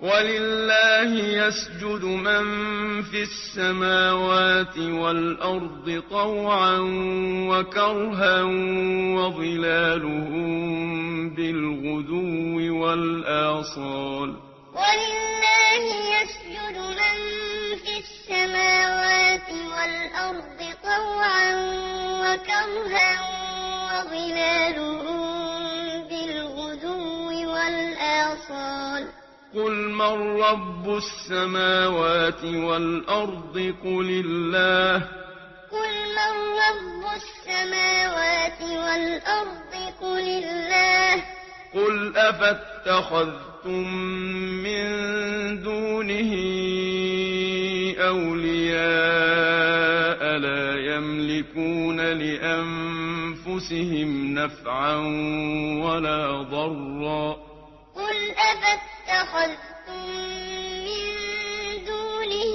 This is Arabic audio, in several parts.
ولله يسجد من في السماوات والأرض طوعا وكرها وظلالهم بالغدو والآصال ولله يسجد من في السماوات قل من رب السماوات والأرض قل الله قل من رب السماوات والأرض قل الله قل أفاتخذتم من دونه أولياء لا يملكون لأنفسهم نفعا ولا ضرا قل أفاتخذتم اتخذتم من دونه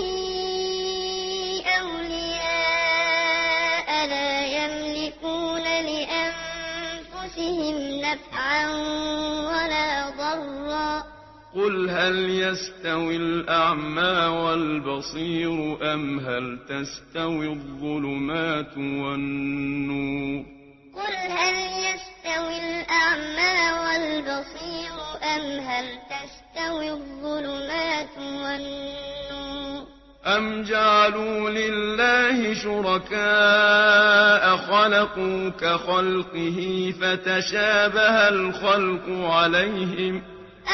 أولياء لا يملكون لأنفسهم نفعا ولا ضرا. قل هل يستوي الأعمى والبصير أم هل تستوي الظلمات والنور؟ قل هل يستوي الأعمى والبصير أم هل تستوي الظلمات والنور أم جعلوا لله شركاء خلقوا كخلقه فتشابه الخلق عليهم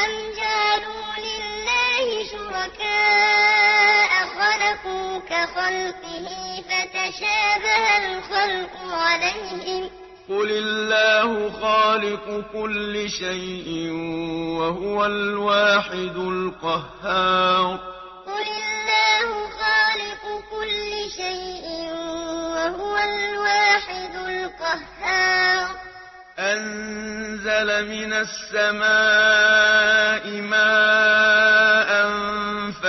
أم جعلوا لله شركاء خلقوا كخلقه فتشابه الخلق عليهم قل الله خالق كل شيء وهو الواحد القهار قل الله خالق كل شيء وهو الواحد القهار أنزل من السماء ماء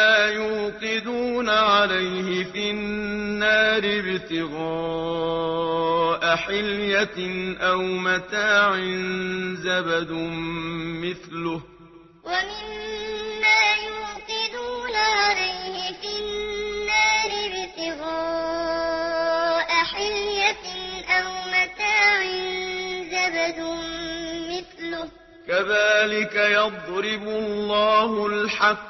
ما يوقدون عليه في النار ابتغاء حلية أو متاع زبد مثله. ومما يوقدون عليه في النار ابتغاء حلية أو متاع زبد مثله. كذلك يضرب الله الحق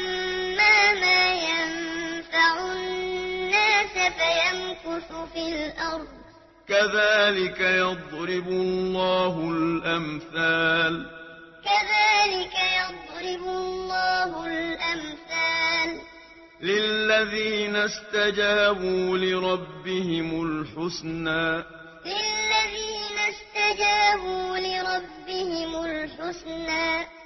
يخسف الأرض كذلك يضرب الله الأمثال كذلك يضرب الله الأمثال للذين استجابوا لربهم الحسنى للذين استجابوا لربهم الحسنى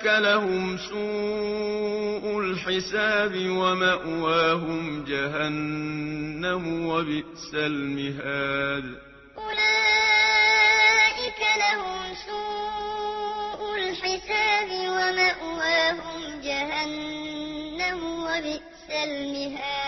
أولئك لهم سوء الحساب ومأواهم جهنم وبئس المهاد أولئك لهم سوء الحساب ومأواهم جهنم وبئس المهاد